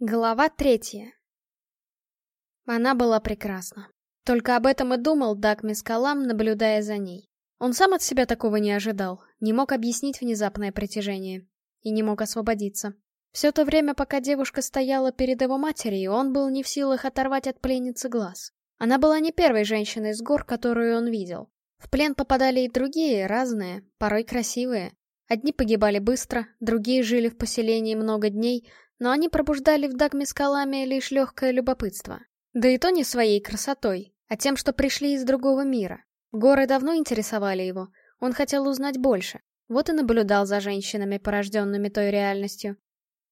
Глава третья. Она была прекрасна. Только об этом и думал Даг Мискалам, наблюдая за ней. Он сам от себя такого не ожидал, не мог объяснить внезапное притяжение. И не мог освободиться. Все то время, пока девушка стояла перед его матерью, он был не в силах оторвать от пленницы глаз. Она была не первой женщиной с гор, которую он видел. В плен попадали и другие, разные, порой красивые. Одни погибали быстро, другие жили в поселении много дней, но они пробуждали в Дагме скалами лишь легкое любопытство. Да и то не своей красотой, а тем, что пришли из другого мира. Горы давно интересовали его, он хотел узнать больше, вот и наблюдал за женщинами, порожденными той реальностью.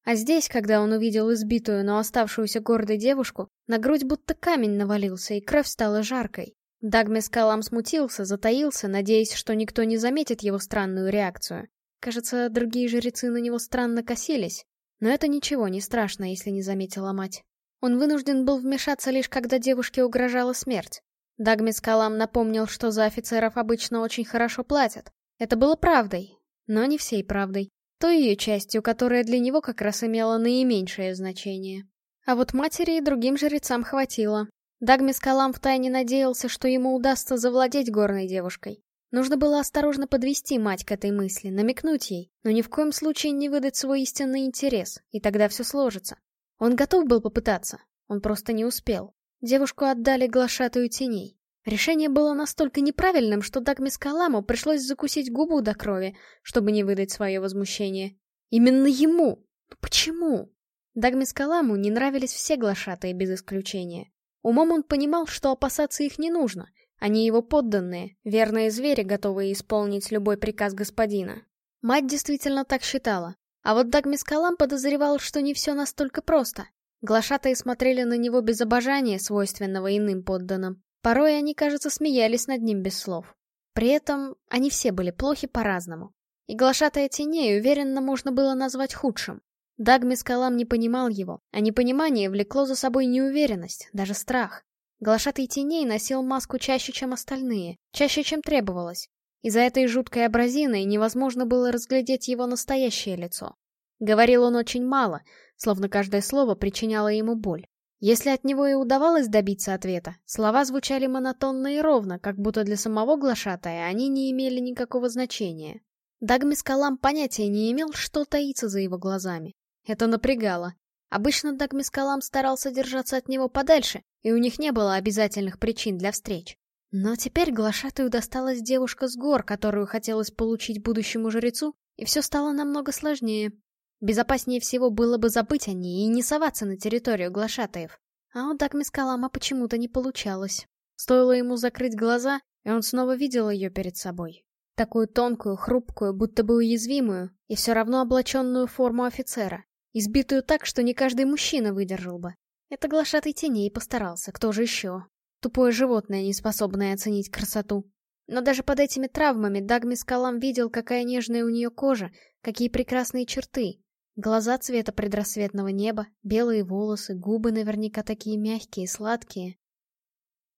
А здесь, когда он увидел избитую, но оставшуюся гордой девушку, на грудь будто камень навалился, и кровь стала жаркой. Дагме скалам смутился, затаился, надеясь, что никто не заметит его странную реакцию. Кажется, другие жрецы на него странно косились, но это ничего не страшно, если не заметила мать. Он вынужден был вмешаться лишь когда девушке угрожала смерть. Дагмис Калам напомнил, что за офицеров обычно очень хорошо платят. Это было правдой, но не всей правдой. Той ее частью, которая для него как раз имела наименьшее значение. А вот матери и другим жрецам хватило. Дагмис Калам втайне надеялся, что ему удастся завладеть горной девушкой. Нужно было осторожно подвести мать к этой мысли, намекнуть ей, но ни в коем случае не выдать свой истинный интерес, и тогда все сложится. Он готов был попытаться, он просто не успел. Девушку отдали глашатую теней. Решение было настолько неправильным, что Дагме Скаламу пришлось закусить губу до крови, чтобы не выдать свое возмущение. Именно ему! Почему? Дагме Скаламу не нравились все глашатые без исключения. Умом он понимал, что опасаться их не нужно, они его подданные, верные звери, готовые исполнить любой приказ господина. Мать действительно так считала. А вот Дагмис Калам подозревал, что не все настолько просто. Глашатые смотрели на него без обожания, свойственного иным подданным. Порой они, кажется, смеялись над ним без слов. При этом они все были плохи по-разному. И глашатая теней уверенно можно было назвать худшим. Дагмис Калам не понимал его, а непонимание влекло за собой неуверенность, даже страх. Глашатый теней носил маску чаще, чем остальные, чаще, чем требовалось. Из-за этой жуткой абразины невозможно было разглядеть его настоящее лицо. Говорил он очень мало, словно каждое слово причиняло ему боль. Если от него и удавалось добиться ответа, слова звучали монотонно и ровно, как будто для самого глашатая они не имели никакого значения. Дагмис Калам понятия не имел, что таится за его глазами. Это напрягало. Обычно Дагмис Калам старался держаться от него подальше, и у них не было обязательных причин для встреч. Но теперь глашатую досталась девушка с гор, которую хотелось получить будущему жрецу, и все стало намного сложнее. Безопаснее всего было бы забыть о ней и не соваться на территорию глашатаев. А у Дагмис Калама почему-то не получалось. Стоило ему закрыть глаза, и он снова видел ее перед собой. Такую тонкую, хрупкую, будто бы уязвимую, и все равно облаченную форму офицера. Избитую так, что не каждый мужчина выдержал бы. Это глашатый теней постарался, кто же еще? Тупое животное, не способное оценить красоту. Но даже под этими травмами Дагми Скалам видел, какая нежная у нее кожа, какие прекрасные черты. Глаза цвета предрассветного неба, белые волосы, губы наверняка такие мягкие, сладкие.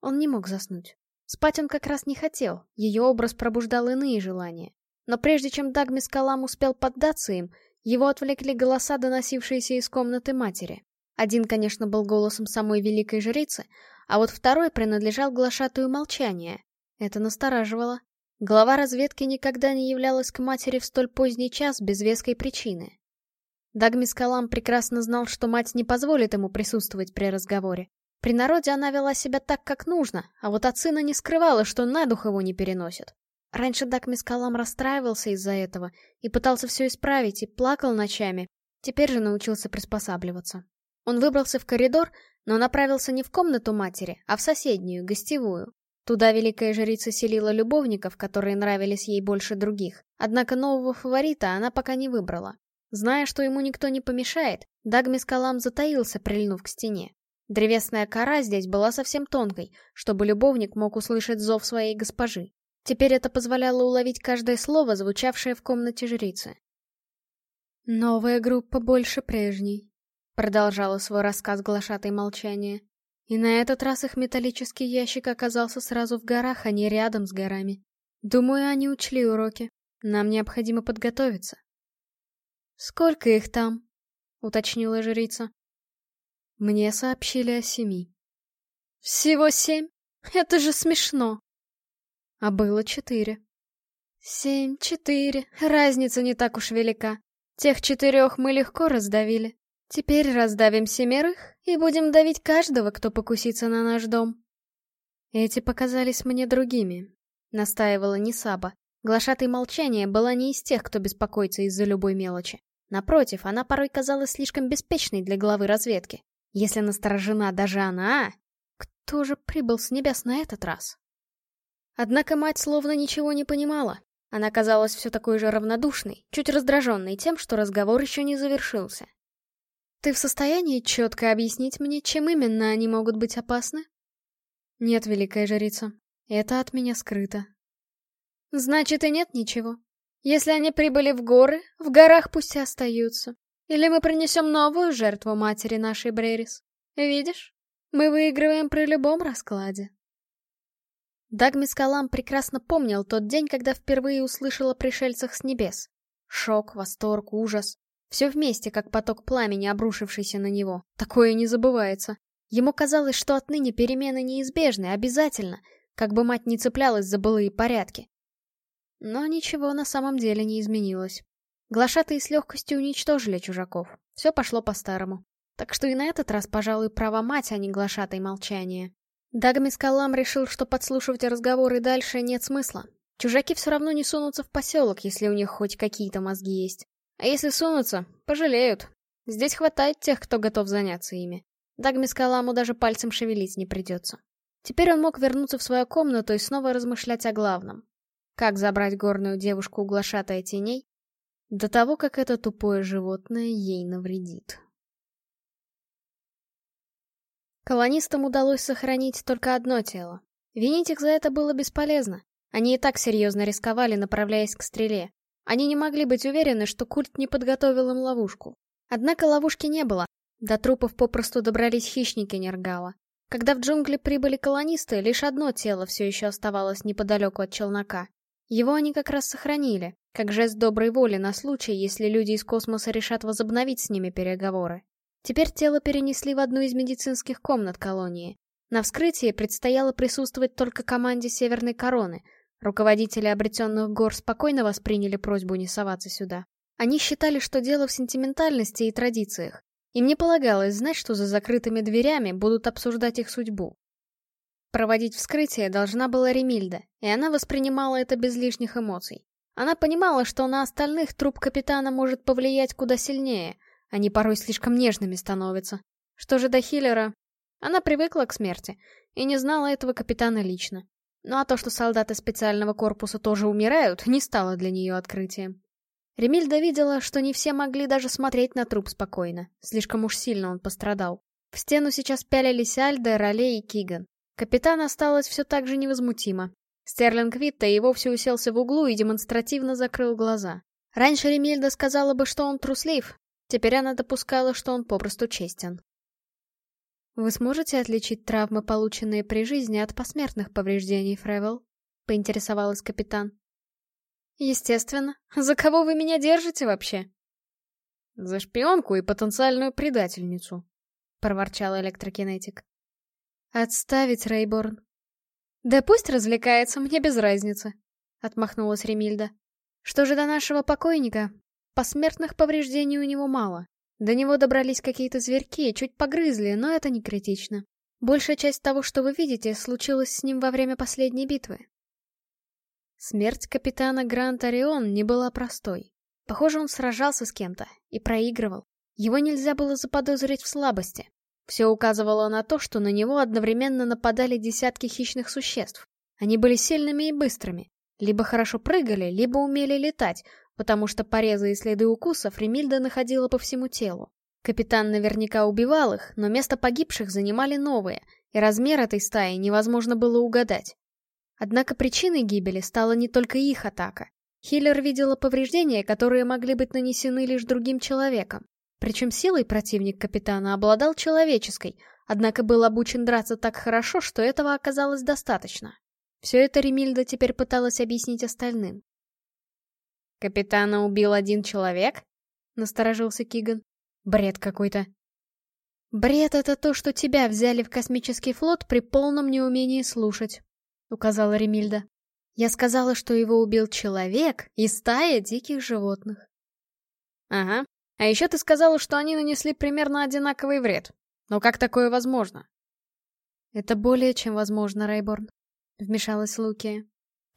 Он не мог заснуть. Спать он как раз не хотел, ее образ пробуждал иные желания. Но прежде чем Дагми Скалам успел поддаться им, его отвлекли голоса, доносившиеся из комнаты матери. Один, конечно, был голосом самой великой жрицы, а вот второй принадлежал глашатую молчания. Это настораживало. Глава разведки никогда не являлась к матери в столь поздний час без веской причины. Дагмис Калам прекрасно знал, что мать не позволит ему присутствовать при разговоре. При народе она вела себя так, как нужно, а вот от сына не скрывала, что на дух его не переносит. Раньше Дагмис Калам расстраивался из-за этого и пытался все исправить, и плакал ночами. Теперь же научился приспосабливаться. Он выбрался в коридор, но направился не в комнату матери, а в соседнюю, гостевую. Туда великая жрица селила любовников, которые нравились ей больше других. Однако нового фаворита она пока не выбрала. Зная, что ему никто не помешает, Дагмис Калам затаился, прильнув к стене. Древесная кора здесь была совсем тонкой, чтобы любовник мог услышать зов своей госпожи. Теперь это позволяло уловить каждое слово, звучавшее в комнате жрицы. «Новая группа больше прежней», Продолжала свой рассказ глашатой молчания. И на этот раз их металлический ящик оказался сразу в горах, а не рядом с горами. Думаю, они учли уроки. Нам необходимо подготовиться. «Сколько их там?» — уточнила жрица. Мне сообщили о семи. Всего семь? Это же смешно. А было четыре. Семь, четыре, разница не так уж велика. Тех четырех мы легко раздавили. Теперь раздавим семерых и будем давить каждого, кто покусится на наш дом. Эти показались мне другими, настаивала Нисаба. Глашатой молчания была не из тех, кто беспокоится из-за любой мелочи. Напротив, она порой казалась слишком беспечной для главы разведки. Если насторожена даже она, кто же прибыл с небес на этот раз? Однако мать словно ничего не понимала. Она казалась все такой же равнодушной, чуть раздраженной тем, что разговор еще не завершился. «Ты в состоянии четко объяснить мне, чем именно они могут быть опасны?» «Нет, великая жрица, это от меня скрыто». «Значит, и нет ничего. Если они прибыли в горы, в горах пусть и остаются. Или мы принесем новую жертву матери нашей Брерис. Видишь, мы выигрываем при любом раскладе». Дагмис Калам прекрасно помнил тот день, когда впервые услышал о пришельцах с небес. Шок, восторг, ужас. Все вместе, как поток пламени, обрушившийся на него. Такое не забывается. Ему казалось, что отныне перемены неизбежны, обязательно, как бы мать не цеплялась за былые порядки. Но ничего на самом деле не изменилось. Глашатые с легкостью уничтожили чужаков. Все пошло по-старому. Так что и на этот раз, пожалуй, права мать, а не глашатой молчание. Дагмис Калам решил, что подслушивать разговоры дальше нет смысла. Чужаки все равно не сунутся в поселок, если у них хоть какие-то мозги есть. А если сунутся, пожалеют. Здесь хватает тех, кто готов заняться ими. Дагмис Каламу даже пальцем шевелить не придется. Теперь он мог вернуться в свою комнату и снова размышлять о главном. Как забрать горную девушку, углашатая теней, до того, как это тупое животное ей навредит. Колонистам удалось сохранить только одно тело. Винить их за это было бесполезно. Они и так серьезно рисковали, направляясь к стреле. Они не могли быть уверены, что культ не подготовил им ловушку. Однако ловушки не было. До трупов попросту добрались хищники Нергала. Когда в джунгли прибыли колонисты, лишь одно тело все еще оставалось неподалеку от челнока. Его они как раз сохранили, как жест доброй воли на случай, если люди из космоса решат возобновить с ними переговоры. Теперь тело перенесли в одну из медицинских комнат колонии. На вскрытии предстояло присутствовать только команде Северной Короны. Руководители обретенных гор спокойно восприняли просьбу не соваться сюда. Они считали, что дело в сентиментальности и традициях. Им не полагалось знать, что за закрытыми дверями будут обсуждать их судьбу. Проводить вскрытие должна была Ремильда, и она воспринимала это без лишних эмоций. Она понимала, что на остальных труп капитана может повлиять куда сильнее — они порой слишком нежными становятся. Что же до Хиллера? Она привыкла к смерти и не знала этого капитана лично. Ну а то, что солдаты специального корпуса тоже умирают, не стало для нее открытием. Ремильда видела, что не все могли даже смотреть на труп спокойно. Слишком уж сильно он пострадал. В стену сейчас пялились Альда, Роле и Киган. Капитан осталась все так же невозмутимо. Стерлинг Витта и вовсе уселся в углу и демонстративно закрыл глаза. Раньше Ремильда сказала бы, что он труслив, Теперь она допускала, что он попросту честен. «Вы сможете отличить травмы, полученные при жизни, от посмертных повреждений, Фревел?» — поинтересовалась капитан. «Естественно. За кого вы меня держите вообще?» «За шпионку и потенциальную предательницу», — проворчал электрокинетик. «Отставить, Рейборн». «Да пусть развлекается, мне без разницы», — отмахнулась Ремильда. «Что же до нашего покойника? Посмертных повреждений у него мало. До него добрались какие-то зверьки, чуть погрызли, но это не критично. Большая часть того, что вы видите, случилась с ним во время последней битвы. Смерть капитана Грант Орион не была простой. Похоже, он сражался с кем-то и проигрывал. Его нельзя было заподозрить в слабости. Все указывало на то, что на него одновременно нападали десятки хищных существ. Они были сильными и быстрыми. Либо хорошо прыгали, либо умели летать, потому что порезы и следы укусов Ремильда находила по всему телу. Капитан наверняка убивал их, но место погибших занимали новые, и размер этой стаи невозможно было угадать. Однако причиной гибели стала не только их атака. Хиллер видела повреждения, которые могли быть нанесены лишь другим человеком. Причем силой противник капитана обладал человеческой, однако был обучен драться так хорошо, что этого оказалось достаточно. Все это Ремильда теперь пыталась объяснить остальным. «Капитана убил один человек?» — насторожился Киган. «Бред какой-то». «Бред — это то, что тебя взяли в космический флот при полном неумении слушать», — указала Ремильда. «Я сказала, что его убил человек и стая диких животных». «Ага. А еще ты сказала, что они нанесли примерно одинаковый вред. Но как такое возможно?» «Это более чем возможно, Рейборн», — вмешалась Лукия.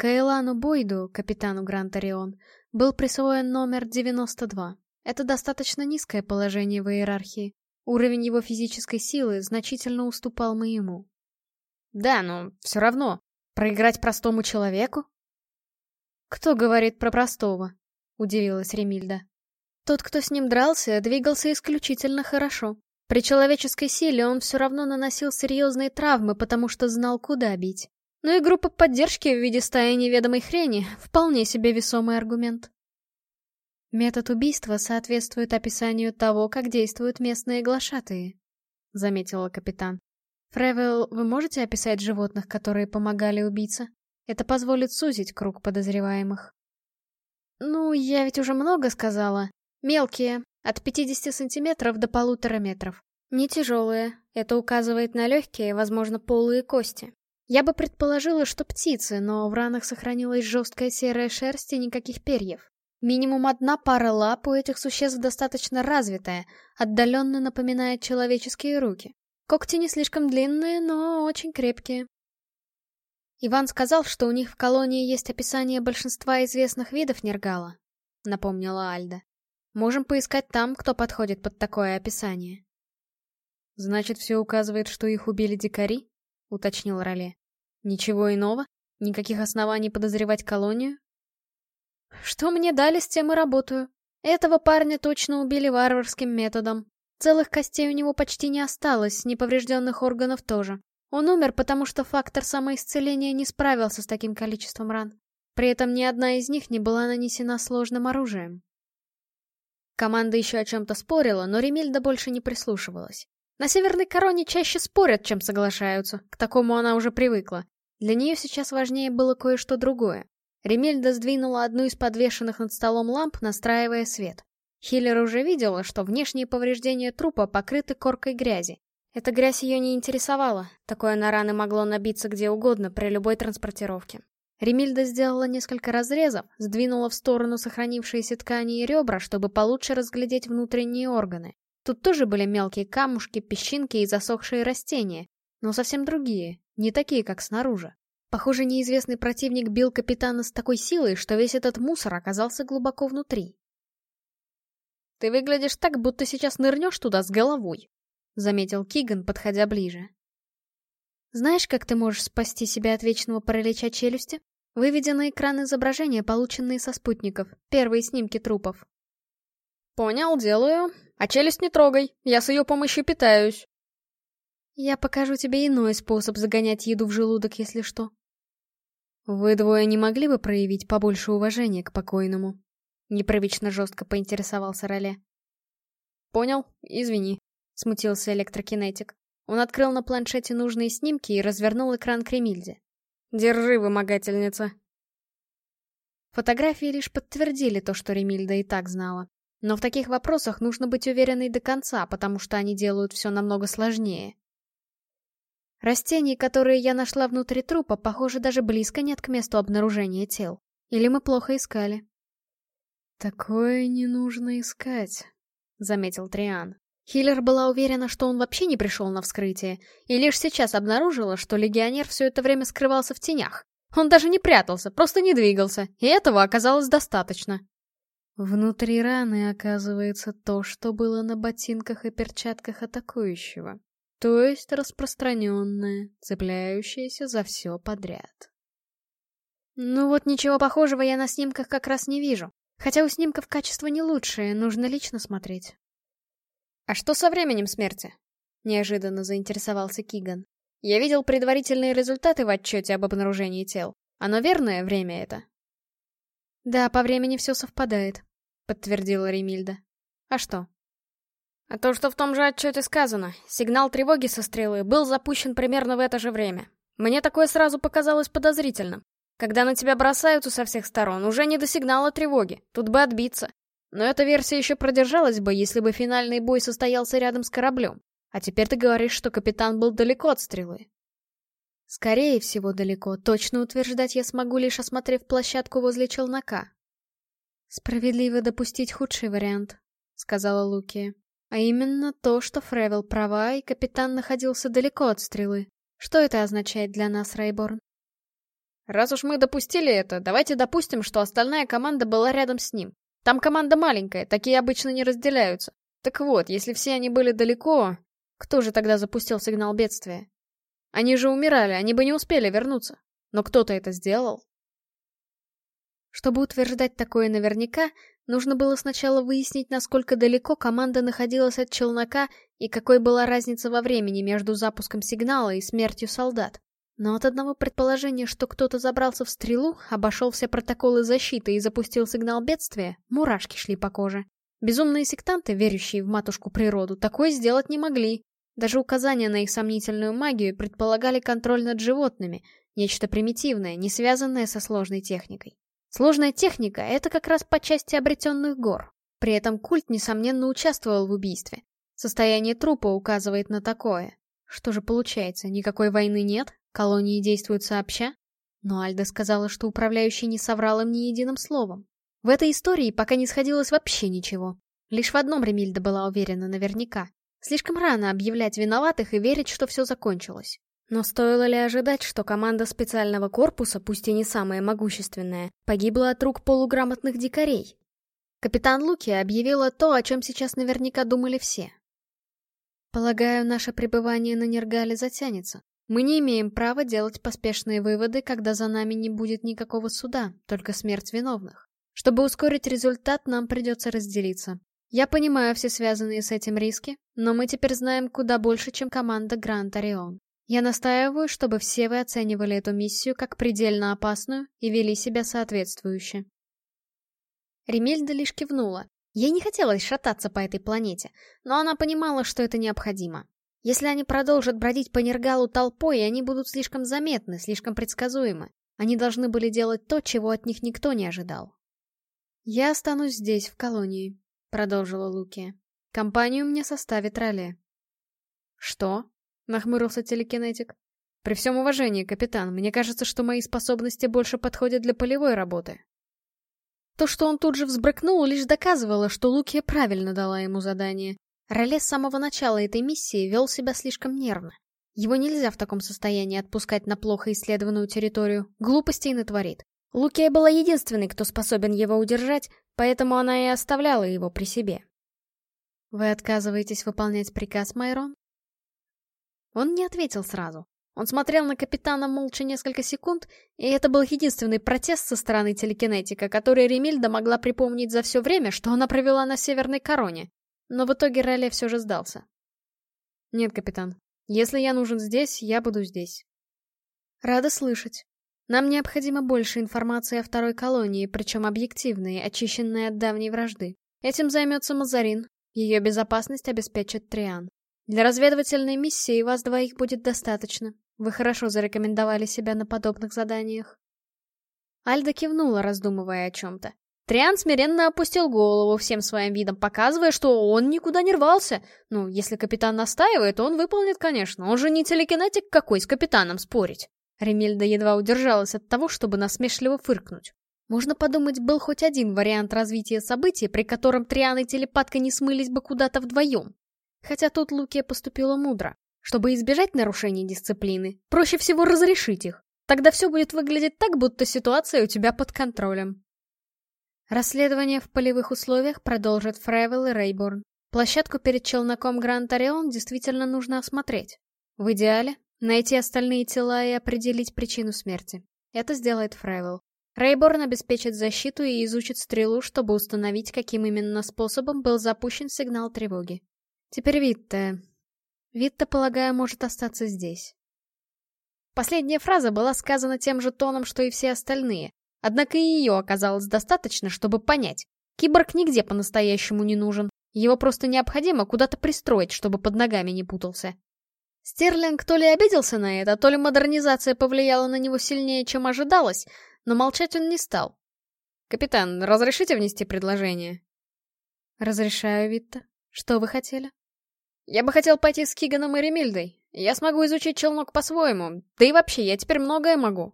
Каэлану Бойду, капитану Гранд Орион, был присвоен номер 92. Это достаточно низкое положение в иерархии. Уровень его физической силы значительно уступал моему. Да, но все равно. Проиграть простому человеку? Кто говорит про простого? Удивилась Ремильда. Тот, кто с ним дрался, двигался исключительно хорошо. При человеческой силе он все равно наносил серьезные травмы, потому что знал, куда бить. Ну и группа поддержки в виде стаи неведомой хрени — вполне себе весомый аргумент. Метод убийства соответствует описанию того, как действуют местные глашатые, — заметила капитан. Фревел, вы можете описать животных, которые помогали убийце? Это позволит сузить круг подозреваемых. Ну, я ведь уже много сказала. Мелкие, от 50 сантиметров до полутора метров. Не тяжелые, это указывает на легкие, возможно, полые кости. Я бы предположила, что птицы, но в ранах сохранилась жесткая серая шерсть и никаких перьев. Минимум одна пара лап у этих существ достаточно развитая, отдаленно напоминает человеческие руки. Когти не слишком длинные, но очень крепкие. Иван сказал, что у них в колонии есть описание большинства известных видов нергала, напомнила Альда. Можем поискать там, кто подходит под такое описание. Значит, все указывает, что их убили дикари? уточнил Роле. Ничего иного? Никаких оснований подозревать колонию? Что мне дали, с тем и работаю. Этого парня точно убили варварским методом. Целых костей у него почти не осталось, неповрежденных органов тоже. Он умер, потому что фактор самоисцеления не справился с таким количеством ран. При этом ни одна из них не была нанесена сложным оружием. Команда еще о чем-то спорила, но Ремильда больше не прислушивалась. На Северной Короне чаще спорят, чем соглашаются, к такому она уже привыкла. Для нее сейчас важнее было кое-что другое. Ремельда сдвинула одну из подвешенных над столом ламп, настраивая свет. Хиллер уже видела, что внешние повреждения трупа покрыты коркой грязи. Эта грязь ее не интересовала, такое на раны могло набиться где угодно при любой транспортировке. Ремильда сделала несколько разрезов, сдвинула в сторону сохранившиеся ткани и ребра, чтобы получше разглядеть внутренние органы. Тут тоже были мелкие камушки, песчинки и засохшие растения, но совсем другие, не такие, как снаружи. Похоже, неизвестный противник бил капитана с такой силой, что весь этот мусор оказался глубоко внутри. «Ты выглядишь так, будто сейчас нырнешь туда с головой», — заметил Киган, подходя ближе. «Знаешь, как ты можешь спасти себя от вечного паралича челюсти? Выведя на экран изображения, полученные со спутников, первые снимки трупов». «Понял, делаю. А челюсть не трогай, я с ее помощью питаюсь». «Я покажу тебе иной способ загонять еду в желудок, если что», «Вы двое не могли бы проявить побольше уважения к покойному?» Непривычно жестко поинтересовался Роле. «Понял, извини», — смутился электрокинетик. Он открыл на планшете нужные снимки и развернул экран к Ремильде. «Держи, вымогательница!» Фотографии лишь подтвердили то, что Ремильда и так знала. Но в таких вопросах нужно быть уверенной до конца, потому что они делают все намного сложнее. Растений, которые я нашла внутри трупа, похоже, даже близко нет к месту обнаружения тел. Или мы плохо искали? «Такое не нужно искать», — заметил Триан. Хиллер была уверена, что он вообще не пришел на вскрытие, и лишь сейчас обнаружила, что легионер все это время скрывался в тенях. Он даже не прятался, просто не двигался, и этого оказалось достаточно. Внутри раны оказывается то, что было на ботинках и перчатках атакующего. То есть распространенное, цепляющееся за все подряд. Ну вот ничего похожего я на снимках как раз не вижу. Хотя у снимков качество не лучшее, нужно лично смотреть. А что со временем смерти? Неожиданно заинтересовался Киган. Я видел предварительные результаты в отчете об обнаружении тел. Оно верное время это? Да, по времени все совпадает, подтвердила Ремильда. А что? А то, что в том же отчете сказано, сигнал тревоги со стрелы был запущен примерно в это же время. Мне такое сразу показалось подозрительным. Когда на тебя бросаются со всех сторон, уже не до сигнала тревоги, тут бы отбиться. Но эта версия еще продержалась бы, если бы финальный бой состоялся рядом с кораблем. А теперь ты говоришь, что капитан был далеко от стрелы. Скорее всего, далеко. Точно утверждать я смогу, лишь осмотрев площадку возле челнока. Справедливо допустить худший вариант, сказала Луки. А именно то, что Фревел права, и капитан находился далеко от стрелы. Что это означает для нас, Рейборн? Раз уж мы допустили это, давайте допустим, что остальная команда была рядом с ним. Там команда маленькая, такие обычно не разделяются. Так вот, если все они были далеко, кто же тогда запустил сигнал бедствия? Они же умирали, они бы не успели вернуться. Но кто-то это сделал. Чтобы утверждать такое наверняка, нужно было сначала выяснить, насколько далеко команда находилась от челнока и какой была разница во времени между запуском сигнала и смертью солдат. Но от одного предположения, что кто-то забрался в стрелу, обошел все протоколы защиты и запустил сигнал бедствия, мурашки шли по коже. Безумные сектанты, верящие в матушку природу, такое сделать не могли. Даже указания на их сомнительную магию предполагали контроль над животными, нечто примитивное, не связанное со сложной техникой. Сложная техника — это как раз по части обретенных гор. При этом культ, несомненно, участвовал в убийстве. Состояние трупа указывает на такое. Что же получается, никакой войны нет? Колонии действуют сообща? Но Альда сказала, что управляющий не соврал им ни единым словом. В этой истории пока не сходилось вообще ничего. Лишь в одном Ремильда была уверена наверняка. Слишком рано объявлять виноватых и верить, что все закончилось. Но стоило ли ожидать, что команда специального корпуса, пусть и не самая могущественная, погибла от рук полуграмотных дикарей? Капитан Луки объявила то, о чем сейчас наверняка думали все. Полагаю, наше пребывание на Нергале затянется. Мы не имеем права делать поспешные выводы, когда за нами не будет никакого суда, только смерть виновных. Чтобы ускорить результат, нам придется разделиться. Я понимаю все связанные с этим риски, но мы теперь знаем куда больше, чем команда Гранд Орион. Я настаиваю, чтобы все вы оценивали эту миссию как предельно опасную и вели себя соответствующе. Ремельда лишь кивнула. Ей не хотелось шататься по этой планете, но она понимала, что это необходимо. Если они продолжат бродить по Нергалу толпой, они будут слишком заметны, слишком предсказуемы. Они должны были делать то, чего от них никто не ожидал. «Я останусь здесь, в колонии», продолжила Луки. Компанию мне составит Роле. Что? Нахмурился телекинетик. При всем уважении, капитан, мне кажется, что мои способности больше подходят для полевой работы. То, что он тут же взбрыкнул, лишь доказывало, что Лукия правильно дала ему задание. Роле с самого начала этой миссии вел себя слишком нервно. Его нельзя в таком состоянии отпускать на плохо исследованную территорию, глупостей натворит. Лукия была единственной, кто способен его удержать, поэтому она и оставляла его при себе. «Вы отказываетесь выполнять приказ, Майрон?» Он не ответил сразу. Он смотрел на капитана молча несколько секунд, и это был единственный протест со стороны телекинетика, который Ремильда могла припомнить за все время, что она провела на Северной Короне. Но в итоге Реле все же сдался. «Нет, капитан. Если я нужен здесь, я буду здесь». «Рада слышать. Нам необходимо больше информации о второй колонии, причем объективной, очищенной от давней вражды. Этим займется Мазарин. Ее безопасность обеспечит Триан. Для разведывательной миссии вас двоих будет достаточно. Вы хорошо зарекомендовали себя на подобных заданиях. Альда кивнула, раздумывая о чем-то. Триан смиренно опустил голову, всем своим видом показывая, что он никуда не рвался. Ну, если капитан настаивает, он выполнит, конечно. Он же не телекинетик какой с капитаном спорить. Ремельда едва удержалась от того, чтобы насмешливо фыркнуть. Можно подумать, был хоть один вариант развития событий, при котором Триан и телепатка не смылись бы куда-то вдвоем. Хотя тут Лукия поступила мудро. Чтобы избежать нарушений дисциплины, проще всего разрешить их. Тогда все будет выглядеть так, будто ситуация у тебя под контролем. Расследование в полевых условиях продолжат Фревел и Рейборн. Площадку перед челноком Гранд Орион действительно нужно осмотреть. В идеале Найти остальные тела и определить причину смерти. Это сделает Фрайвелл. Рейборн обеспечит защиту и изучит стрелу, чтобы установить, каким именно способом был запущен сигнал тревоги. Теперь Витта. Витта, полагаю, может остаться здесь. Последняя фраза была сказана тем же тоном, что и все остальные. Однако и ее оказалось достаточно, чтобы понять. Киборг нигде по-настоящему не нужен. Его просто необходимо куда-то пристроить, чтобы под ногами не путался. Стерлинг то ли обиделся на это, то ли модернизация повлияла на него сильнее, чем ожидалось, но молчать он не стал. «Капитан, разрешите внести предложение?» «Разрешаю, Витта. Что вы хотели?» Я бы хотел пойти с Киганом и Ремильдой. Я смогу изучить челнок по-своему. Да и вообще, я теперь многое могу.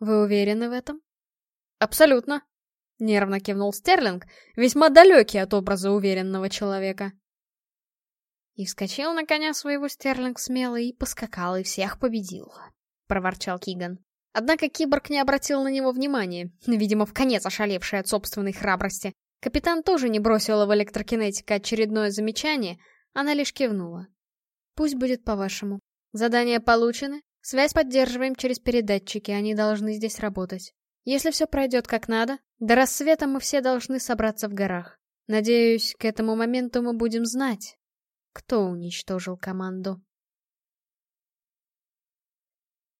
Вы уверены в этом? Абсолютно. Нервно кивнул Стерлинг, весьма далекий от образа уверенного человека. И вскочил на коня своего Стерлинг смело и поскакал, и всех победил. Проворчал Киган. Однако киборг не обратил на него внимания, видимо, в конец ошалевший от собственной храбрости. Капитан тоже не бросила в электрокинетика очередное замечание, она лишь кивнула. Пусть будет по-вашему. Задания получены, связь поддерживаем через передатчики, они должны здесь работать. Если все пройдет как надо, до рассвета мы все должны собраться в горах. Надеюсь, к этому моменту мы будем знать, кто уничтожил команду.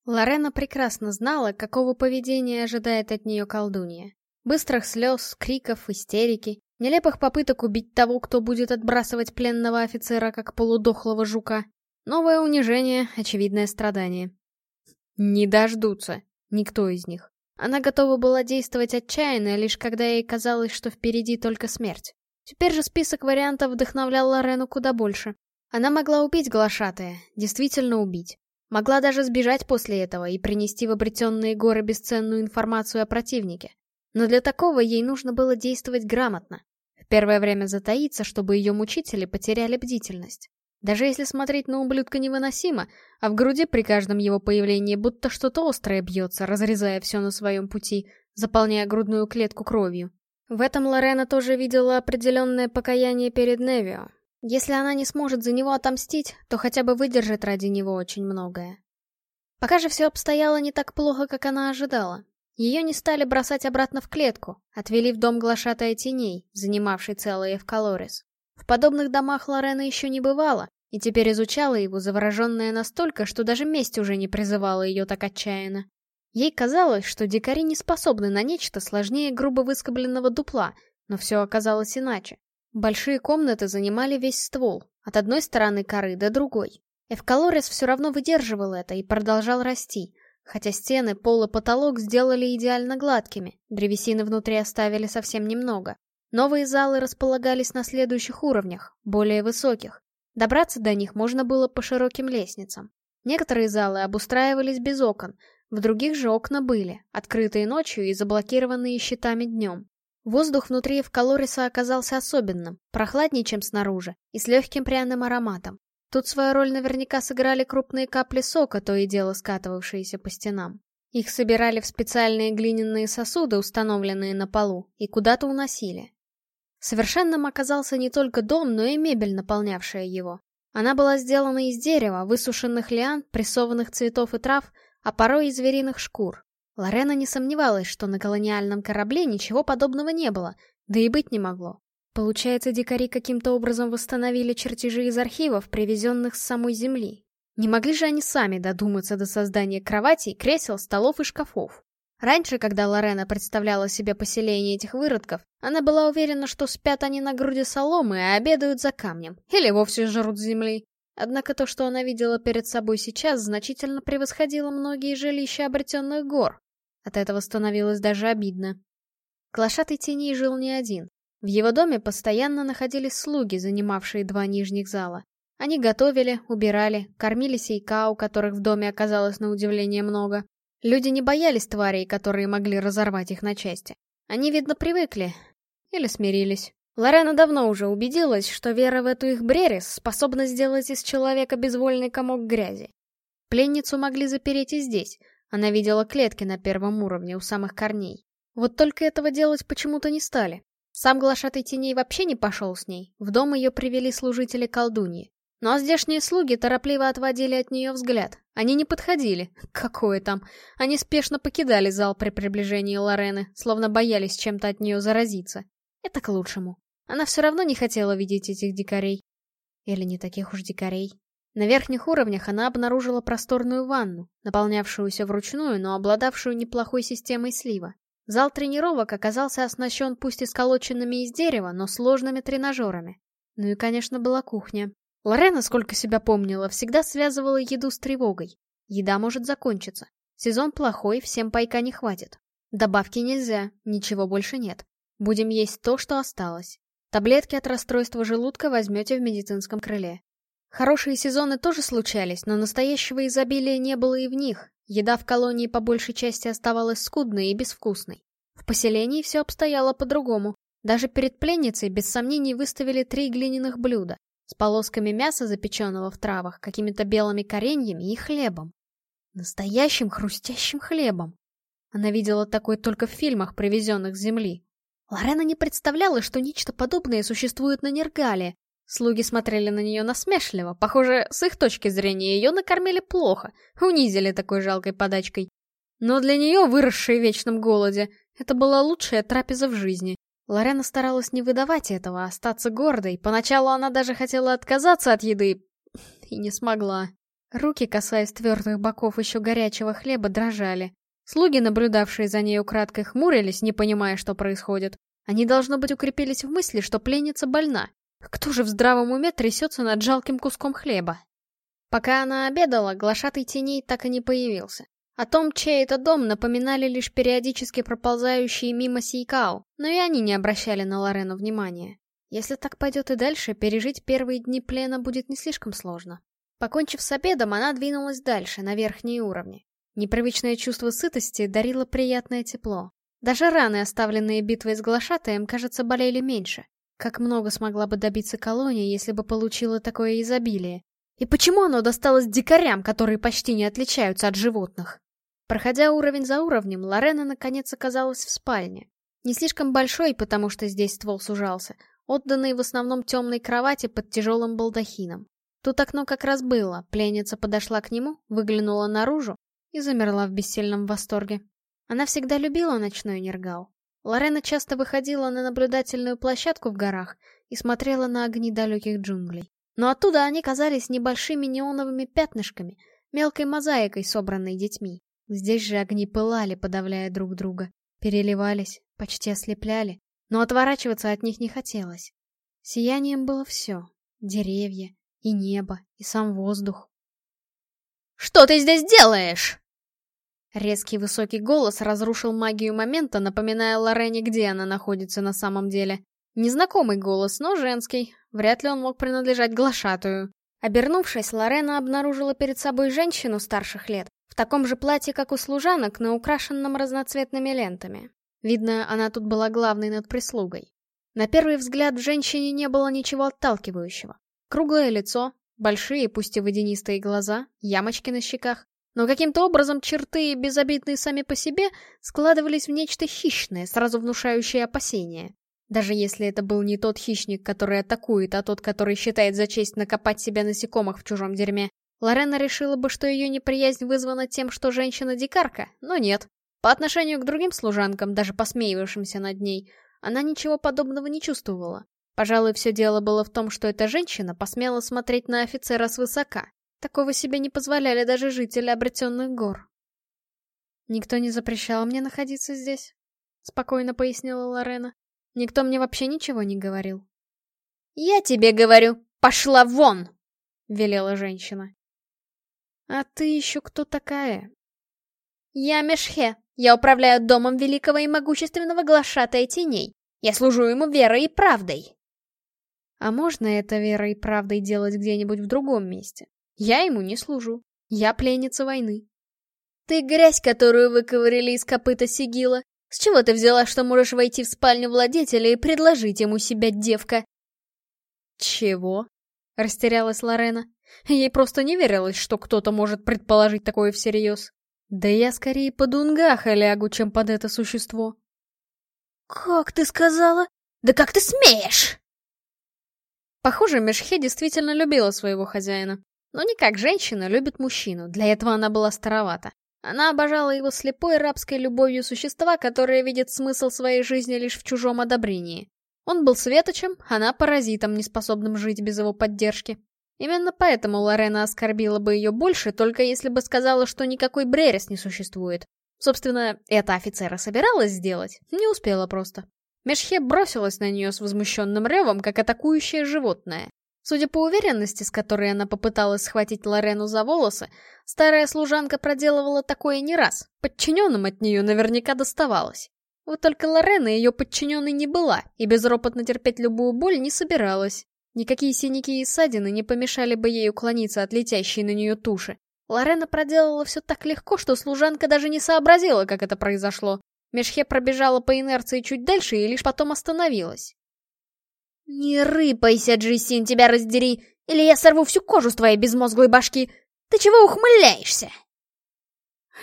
Лорена прекрасно знала, какого поведения ожидает от нее колдунья. Быстрых слез, криков, истерики, нелепых попыток убить того, кто будет отбрасывать пленного офицера, как полудохлого жука. Новое унижение, очевидное страдание. Не дождутся. Никто из них. Она готова была действовать отчаянно, лишь когда ей казалось, что впереди только смерть. Теперь же список вариантов вдохновлял Лорену куда больше. Она могла убить глашатая, действительно убить. Могла даже сбежать после этого и принести в обретенные горы бесценную информацию о противнике. Но для такого ей нужно было действовать грамотно. Первое время затаиться, чтобы ее мучители потеряли бдительность. Даже если смотреть на ублюдка невыносимо, а в груди при каждом его появлении будто что-то острое бьется, разрезая все на своем пути, заполняя грудную клетку кровью. В этом Лорена тоже видела определенное покаяние перед Невио. Если она не сможет за него отомстить, то хотя бы выдержит ради него очень многое. Пока же все обстояло не так плохо, как она ожидала. Ее не стали бросать обратно в клетку, отвели в дом глашатая теней, занимавший целый Эвкалорис. В подобных домах Лорена еще не бывала, и теперь изучала его, завороженная настолько, что даже месть уже не призывала ее так отчаянно. Ей казалось, что дикари не способны на нечто сложнее грубо выскобленного дупла, но все оказалось иначе. Большие комнаты занимали весь ствол, от одной стороны коры до другой. Эвкалорис все равно выдерживал это и продолжал расти, хотя стены, пол и потолок сделали идеально гладкими, древесины внутри оставили совсем немного. Новые залы располагались на следующих уровнях, более высоких. Добраться до них можно было по широким лестницам. Некоторые залы обустраивались без окон, в других же окна были, открытые ночью и заблокированные щитами днем. Воздух внутри Эвкалориса оказался особенным, прохладнее, чем снаружи, и с легким пряным ароматом. Тут свою роль наверняка сыграли крупные капли сока, то и дело скатывавшиеся по стенам. Их собирали в специальные глиняные сосуды, установленные на полу, и куда-то уносили. Совершенным оказался не только дом, но и мебель, наполнявшая его. Она была сделана из дерева, высушенных лиан, прессованных цветов и трав, а порой и звериных шкур. Лорена не сомневалась, что на колониальном корабле ничего подобного не было, да и быть не могло. Получается, дикари каким-то образом восстановили чертежи из архивов, привезенных с самой Земли. Не могли же они сами додуматься до создания кроватей, кресел, столов и шкафов. Раньше, когда Лорена представляла себе поселение этих выродков, она была уверена, что спят они на груди соломы, а обедают за камнем, или вовсе жрут земли. Однако то, что она видела перед собой сейчас, значительно превосходило многие жилища обретенных гор. От этого становилось даже обидно. Глашатый теней жил не один. В его доме постоянно находились слуги, занимавшие два нижних зала. Они готовили, убирали, кормили сейка, у которых в доме оказалось на удивление много. Люди не боялись тварей, которые могли разорвать их на части. Они, видно, привыкли. Или смирились. Лорена давно уже убедилась, что вера в эту их брерис способна сделать из человека безвольный комок грязи. Пленницу могли запереть и здесь. Она видела клетки на первом уровне, у самых корней. Вот только этого делать почему-то не стали. Сам глашатый теней вообще не пошел с ней, в дом ее привели служители колдуньи. Ну а здешние слуги торопливо отводили от нее взгляд. Они не подходили. Какое там. Они спешно покидали зал при приближении Лорены, словно боялись чем-то от нее заразиться. Это к лучшему. Она все равно не хотела видеть этих дикарей. Или не таких уж дикарей. На верхних уровнях она обнаружила просторную ванну, наполнявшуюся вручную, но обладавшую неплохой системой слива. Зал тренировок оказался оснащен пусть и сколоченными из дерева, но сложными тренажерами. Ну и, конечно, была кухня. Лорена, сколько себя помнила, всегда связывала еду с тревогой. Еда может закончиться. Сезон плохой, всем пайка не хватит. Добавки нельзя, ничего больше нет. Будем есть то, что осталось. Таблетки от расстройства желудка возьмете в медицинском крыле. Хорошие сезоны тоже случались, но настоящего изобилия не было и в них. Еда в колонии по большей части оставалась скудной и безвкусной. В поселении все обстояло по-другому. Даже перед пленницей без сомнений выставили три глиняных блюда с полосками мяса, запеченного в травах, какими-то белыми кореньями и хлебом. Настоящим хрустящим хлебом. Она видела такой только в фильмах, привезенных с земли. Лорена не представляла, что нечто подобное существует на Нергале, Слуги смотрели на нее насмешливо. Похоже, с их точки зрения ее накормили плохо, унизили такой жалкой подачкой. Но для нее, выросшей в вечном голоде, это была лучшая трапеза в жизни. Лорена старалась не выдавать этого, а остаться гордой. Поначалу она даже хотела отказаться от еды, и не смогла. Руки, касаясь твердых боков еще горячего хлеба, дрожали. Слуги, наблюдавшие за ней украдкой, хмурились, не понимая, что происходит. Они, должно быть, укрепились в мысли, что пленница больна. Кто же в здравом уме трясется над жалким куском хлеба? Пока она обедала, глашатый теней так и не появился. О том, чей это дом, напоминали лишь периодически проползающие мимо Сейкао, но и они не обращали на Лорену внимания. Если так пойдет и дальше, пережить первые дни плена будет не слишком сложно. Покончив с обедом, она двинулась дальше, на верхние уровни. Непривычное чувство сытости дарило приятное тепло. Даже раны, оставленные битвой с глашатаем, кажется, болели меньше. Как много смогла бы добиться колония, если бы получила такое изобилие? И почему оно досталось дикарям, которые почти не отличаются от животных? Проходя уровень за уровнем, Лорена наконец оказалась в спальне. Не слишком большой, потому что здесь ствол сужался, отданный в основном темной кровати под тяжелым балдахином. Тут окно как раз было, пленница подошла к нему, выглянула наружу и замерла в бессильном восторге. Она всегда любила ночной нергал. Лорена часто выходила на наблюдательную площадку в горах и смотрела на огни далеких джунглей. Но оттуда они казались небольшими неоновыми пятнышками, мелкой мозаикой, собранной детьми. Здесь же огни пылали, подавляя друг друга, переливались, почти ослепляли, но отворачиваться от них не хотелось. Сиянием было все — деревья, и небо, и сам воздух. «Что ты здесь делаешь?» Резкий высокий голос разрушил магию момента, напоминая Лорене, где она находится на самом деле. Незнакомый голос, но женский. Вряд ли он мог принадлежать глашатую. Обернувшись, Лорена обнаружила перед собой женщину старших лет, в таком же платье, как у служанок, но украшенном разноцветными лентами. Видно, она тут была главной над прислугой. На первый взгляд в женщине не было ничего отталкивающего. Круглое лицо, большие, пусть и водянистые глаза, ямочки на щеках, но каким-то образом черты, безобидные сами по себе, складывались в нечто хищное, сразу внушающее опасения. Даже если это был не тот хищник, который атакует, а тот, который считает за честь накопать себя насекомых в чужом дерьме, Лорена решила бы, что ее неприязнь вызвана тем, что женщина дикарка, но нет. По отношению к другим служанкам, даже посмеивавшимся над ней, она ничего подобного не чувствовала. Пожалуй, все дело было в том, что эта женщина посмела смотреть на офицера свысока, Такого себе не позволяли даже жители обретенных гор. «Никто не запрещал мне находиться здесь», — спокойно пояснила Лорена. «Никто мне вообще ничего не говорил». «Я тебе говорю, пошла вон!» — велела женщина. «А ты еще кто такая?» «Я Мешхе. Я управляю домом великого и могущественного глашатая теней. Я служу ему верой и правдой». «А можно это верой и правдой делать где-нибудь в другом месте?» Я ему не служу. Я пленница войны. Ты грязь, которую выковырили из копыта Сигила. С чего ты взяла, что можешь войти в спальню владетеля и предложить ему себя, девка? Чего? Растерялась Лорена. Ей просто не верилось, что кто-то может предположить такое всерьез. Да я скорее под унгаха лягу, чем под это существо. «Как ты сказала? Да как ты смеешь?» Похоже, Мешхе действительно любила своего хозяина. Но не как женщина любит мужчину, для этого она была старовата. Она обожала его слепой рабской любовью существа, которое видит смысл своей жизни лишь в чужом одобрении. Он был светочем, она паразитом, неспособным жить без его поддержки. Именно поэтому Лорена оскорбила бы ее больше, только если бы сказала, что никакой Бререс не существует. Собственно, это офицера собиралась сделать, не успела просто. Мешхе бросилась на нее с возмущенным ревом, как атакующее животное. Судя по уверенности, с которой она попыталась схватить Лорену за волосы, старая служанка проделывала такое не раз, подчиненным от нее наверняка доставалось. Вот только Лорена ее подчиненной не была, и безропотно терпеть любую боль не собиралась. Никакие синяки и ссадины не помешали бы ей уклониться от летящей на нее туши. Лорена проделала все так легко, что служанка даже не сообразила, как это произошло. Мешхе пробежала по инерции чуть дальше и лишь потом остановилась. «Не рыпайся, Джисин, тебя раздери, или я сорву всю кожу с твоей безмозглой башки! Ты чего ухмыляешься?»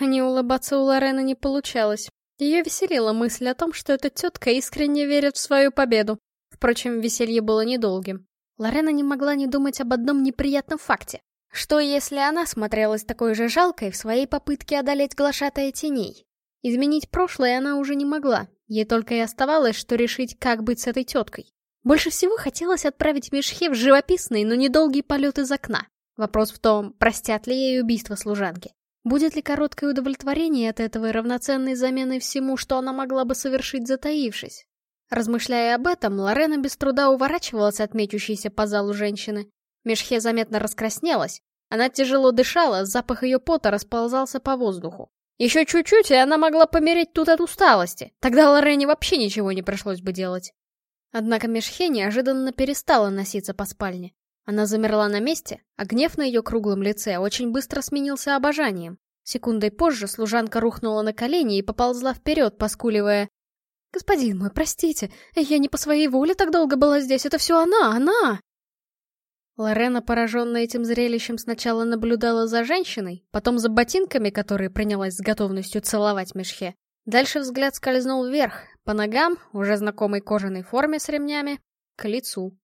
Не улыбаться у Лорены не получалось. Ее веселила мысль о том, что эта тетка искренне верит в свою победу. Впрочем, веселье было недолгим. Лорена не могла не думать об одном неприятном факте. Что если она смотрелась такой же жалкой в своей попытке одолеть глашатая теней? Изменить прошлое она уже не могла, ей только и оставалось, что решить, как быть с этой теткой. Больше всего хотелось отправить Мешхе в живописный, но недолгий полет из окна. Вопрос в том, простят ли ей убийство служанки. Будет ли короткое удовлетворение от этого равноценной заменой всему, что она могла бы совершить, затаившись? Размышляя об этом, Лорена без труда уворачивалась от мечущейся по залу женщины. Мешхе заметно раскраснелась. Она тяжело дышала, запах ее пота расползался по воздуху. Еще чуть-чуть, и она могла помереть тут от усталости. Тогда Лорене вообще ничего не пришлось бы делать. Однако Мешхе неожиданно перестала носиться по спальне. Она замерла на месте, а гнев на ее круглом лице очень быстро сменился обожанием. Секундой позже служанка рухнула на колени и поползла вперед, поскуливая. «Господин мой, простите, я не по своей воле так долго была здесь, это все она, она!» Лорена, пораженная этим зрелищем, сначала наблюдала за женщиной, потом за ботинками, которые принялась с готовностью целовать Мешхе. Дальше взгляд скользнул вверх, по ногам, уже знакомой кожаной форме с ремнями, к лицу.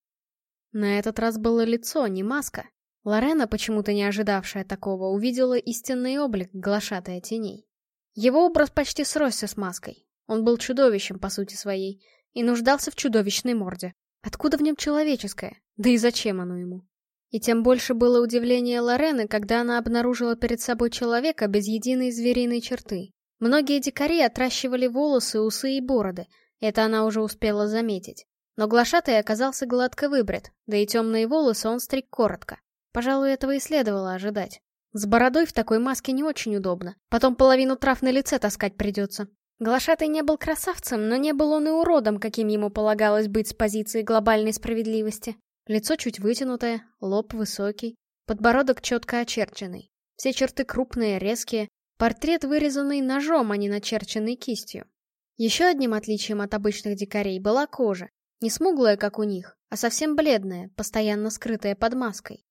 На этот раз было лицо, не маска. Лорена, почему-то не ожидавшая такого, увидела истинный облик глашатая теней. Его образ почти сросся с маской. Он был чудовищем по сути своей и нуждался в чудовищной морде. Откуда в нем человеческое? Да и зачем оно ему? И тем больше было удивление Лорены, когда она обнаружила перед собой человека без единой звериной черты. Многие дикари отращивали волосы, усы и бороды, это она уже успела заметить. Но глашатай оказался гладко выбрит, да и темные волосы он стриг коротко. Пожалуй, этого и следовало ожидать. С бородой в такой маске не очень удобно. Потом половину трав на лице таскать придется. Глашатый не был красавцем, но не был он и уродом, каким ему полагалось быть с позиции глобальной справедливости. Лицо чуть вытянутое, лоб высокий, подбородок четко очерченный. Все черты крупные, резкие. Портрет вырезанный ножом, а не начерченный кистью. Еще одним отличием от обычных дикарей была кожа. Не смуглая, как у них, а совсем бледная, постоянно скрытая под маской.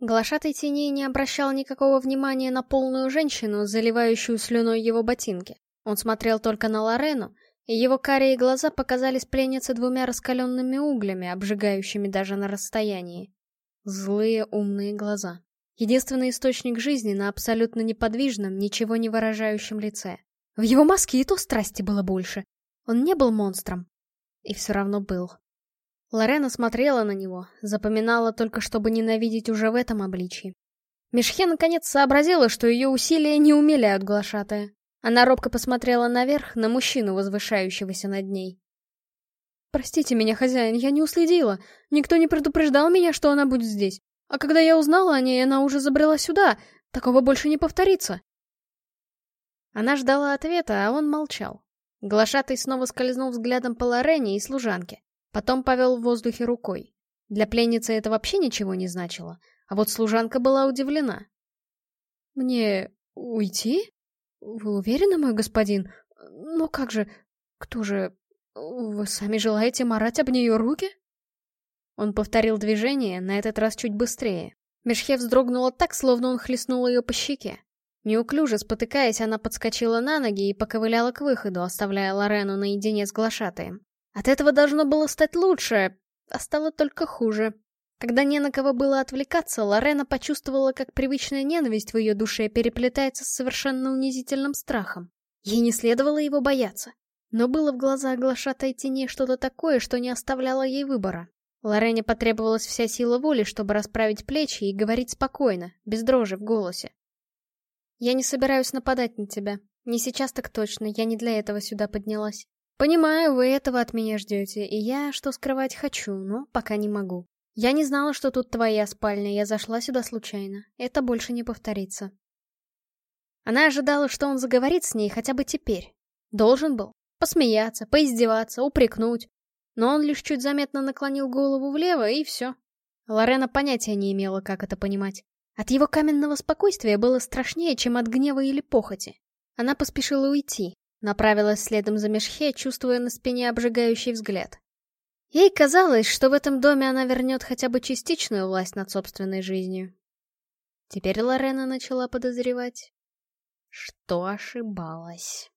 Глашатый теней не обращал никакого внимания на полную женщину, заливающую слюной его ботинки. Он смотрел только на Лорену, и его карие глаза показались пленнице двумя раскаленными углями, обжигающими даже на расстоянии. Злые умные глаза. Единственный источник жизни на абсолютно неподвижном, ничего не выражающем лице. В его маске и то страсти было больше. Он не был монстром. И все равно был. Лорена смотрела на него, запоминала только, чтобы ненавидеть уже в этом обличии. Мешхе наконец сообразила, что ее усилия не умиляют глашатая. Она робко посмотрела наверх, на мужчину, возвышающегося над ней. «Простите меня, хозяин, я не уследила. Никто не предупреждал меня, что она будет здесь. А когда я узнала о ней, она уже забрела сюда. Такого больше не повторится». Она ждала ответа, а он молчал. Глашатый снова скользнул взглядом по Лорене и служанке. Потом повел в воздухе рукой. Для пленницы это вообще ничего не значило. А вот служанка была удивлена. «Мне уйти?» «Вы уверены, мой господин? Но как же... Кто же... Вы сами желаете марать об нее руки?» Он повторил движение, на этот раз чуть быстрее. Мешхе вздрогнула так, словно он хлестнул ее по щеке. Неуклюже спотыкаясь, она подскочила на ноги и поковыляла к выходу, оставляя Лорену наедине с глашатаем. От этого должно было стать лучше, а стало только хуже. Когда не на кого было отвлекаться, Лорена почувствовала, как привычная ненависть в ее душе переплетается с совершенно унизительным страхом. Ей не следовало его бояться. Но было в глазах глашатой тени что-то такое, что не оставляло ей выбора. Лорене потребовалась вся сила воли, чтобы расправить плечи и говорить спокойно, без дрожи в голосе. «Я не собираюсь нападать на тебя. Не сейчас так точно, я не для этого сюда поднялась. Понимаю, вы этого от меня ждете, и я, что скрывать, хочу, но пока не могу. Я не знала, что тут твоя спальня, я зашла сюда случайно. Это больше не повторится. Она ожидала, что он заговорит с ней хотя бы теперь. Должен был. Посмеяться, поиздеваться, упрекнуть. Но он лишь чуть заметно наклонил голову влево, и все. Лорена понятия не имела, как это понимать. От его каменного спокойствия было страшнее, чем от гнева или похоти. Она поспешила уйти, направилась следом за Мешхе, чувствуя на спине обжигающий взгляд. Ей казалось, что в этом доме она вернет хотя бы частичную власть над собственной жизнью. Теперь Лорена начала подозревать, что ошибалась.